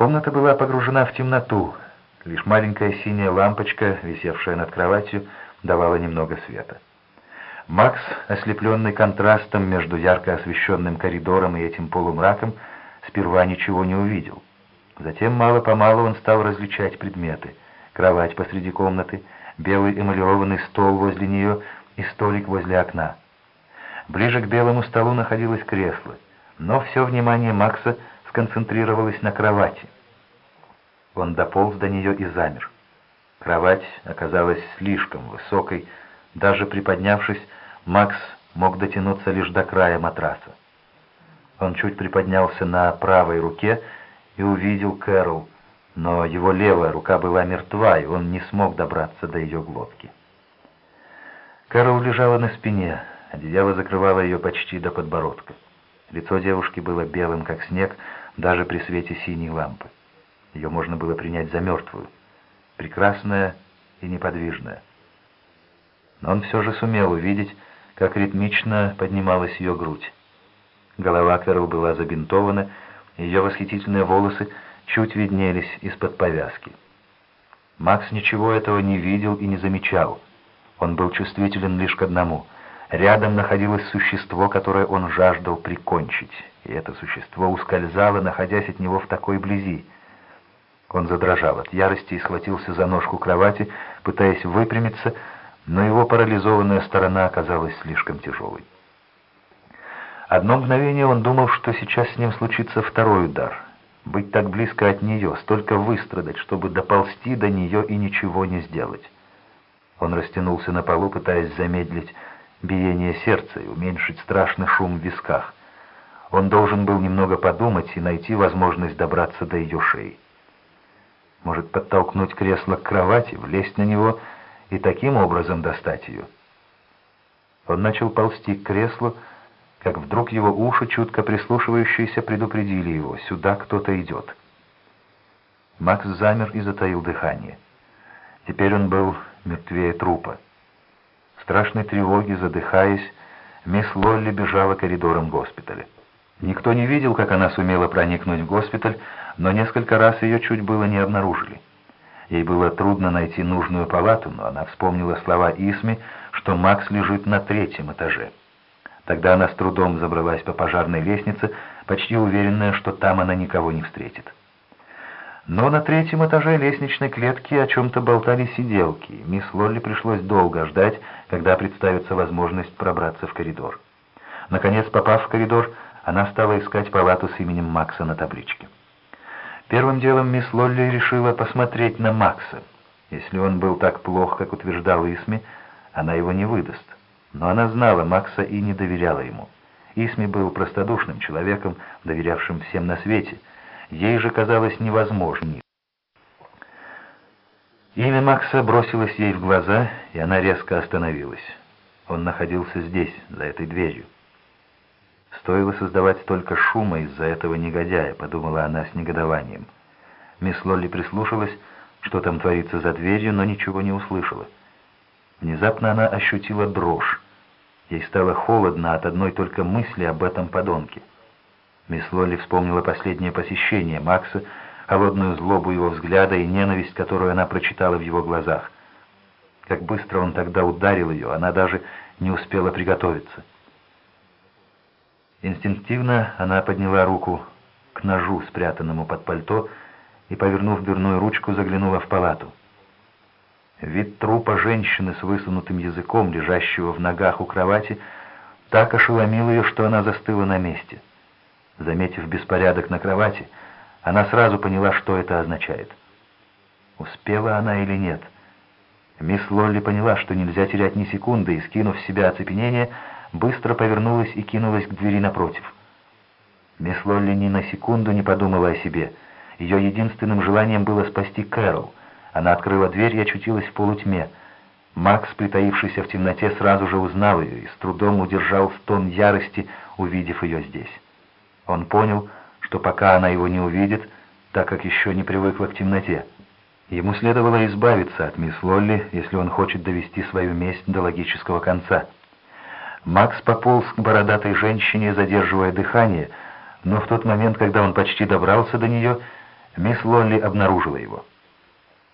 Комната была погружена в темноту. Лишь маленькая синяя лампочка, висевшая над кроватью, давала немного света. Макс, ослепленный контрастом между ярко освещенным коридором и этим полумраком, сперва ничего не увидел. Затем мало-помалу он стал различать предметы. Кровать посреди комнаты, белый эмалированный стол возле нее и столик возле окна. Ближе к белому столу находилось кресло, но все внимание Макса сконцентрировалось на кровати. Он дополз до нее и замер. Кровать оказалась слишком высокой, даже приподнявшись, Макс мог дотянуться лишь до края матраса. Он чуть приподнялся на правой руке и увидел Кэрол, но его левая рука была мертва, и он не смог добраться до ее глотки. Кэрол лежала на спине, одеяло закрывало ее почти до подбородка. Лицо девушки было белым, как снег, даже при свете синей лампы. Ее можно было принять за мертвую, прекрасная и неподвижная. Но он все же сумел увидеть, как ритмично поднималась ее грудь. Голова Кэрол была забинтована, ее восхитительные волосы чуть виднелись из-под повязки. Макс ничего этого не видел и не замечал. Он был чувствителен лишь к одному. Рядом находилось существо, которое он жаждал прикончить, и это существо ускользало, находясь от него в такой близи. Он задрожал от ярости и схватился за ножку кровати, пытаясь выпрямиться, но его парализованная сторона оказалась слишком тяжелой. Одно мгновение он думал, что сейчас с ним случится второй удар. Быть так близко от нее, столько выстрадать, чтобы доползти до нее и ничего не сделать. Он растянулся на полу, пытаясь замедлить биение сердца и уменьшить страшный шум в висках. Он должен был немного подумать и найти возможность добраться до ее шеи. Может, подтолкнуть кресло к кровати, влезть на него и таким образом достать ее. Он начал ползти к креслу, как вдруг его уши, чутко прислушивающиеся, предупредили его, сюда кто-то идет. Макс замер и затаил дыхание. Теперь он был мертвее трупа. В страшной тревоге, задыхаясь, мисс Лолли бежала коридором госпиталя. Никто не видел, как она сумела проникнуть в госпиталь, но несколько раз ее чуть было не обнаружили. Ей было трудно найти нужную палату, но она вспомнила слова Исми, что Макс лежит на третьем этаже. Тогда она с трудом забралась по пожарной лестнице, почти уверенная, что там она никого не встретит. Но на третьем этаже лестничной клетки о чем-то болтали сиделки. Мисс Лолли пришлось долго ждать, когда представится возможность пробраться в коридор. Наконец, попав в коридор, она стала искать палату с именем Макса на табличке. Первым делом мисс Лолли решила посмотреть на Макса. Если он был так плох, как утверждал Исми, она его не выдаст. Но она знала Макса и не доверяла ему. Исми был простодушным человеком, доверявшим всем на свете. Ей же казалось невозможным. Имя Макса бросилось ей в глаза, и она резко остановилась. Он находился здесь, за этой дверью. Стоило создавать столько шума из-за этого негодяя, подумала она с негодованием. Мисс Лолли прислушалась, что там творится за дверью, но ничего не услышала. Внезапно она ощутила дрожь. Ей стало холодно от одной только мысли об этом подонке. Мисс Лолли вспомнила последнее посещение Макса, холодную злобу его взгляда и ненависть, которую она прочитала в его глазах. Как быстро он тогда ударил ее, она даже не успела приготовиться. Инстинктивно она подняла руку к ножу, спрятанному под пальто, и, повернув дверную ручку, заглянула в палату. Вид трупа женщины с высунутым языком, лежащего в ногах у кровати, так ошеломил ее, что она застыла на месте. Заметив беспорядок на кровати, она сразу поняла, что это означает. Успела она или нет? Мисс Лолли поняла, что нельзя терять ни секунды, и, скинув с себя оцепенение, быстро повернулась и кинулась к двери напротив. Мисс Лолли ни на секунду не подумала о себе. Ее единственным желанием было спасти Кэрол. Она открыла дверь и очутилась в полутьме. Макс, притаившийся в темноте, сразу же узнал ее и с трудом удержал стон ярости, увидев ее здесь. Он понял, что пока она его не увидит, так как еще не привыкла к темноте. Ему следовало избавиться от мисс Лолли, если он хочет довести свою месть до логического конца. Макс пополз к бородатой женщине, задерживая дыхание, но в тот момент, когда он почти добрался до нее, Мисс Лолли обнаружила его.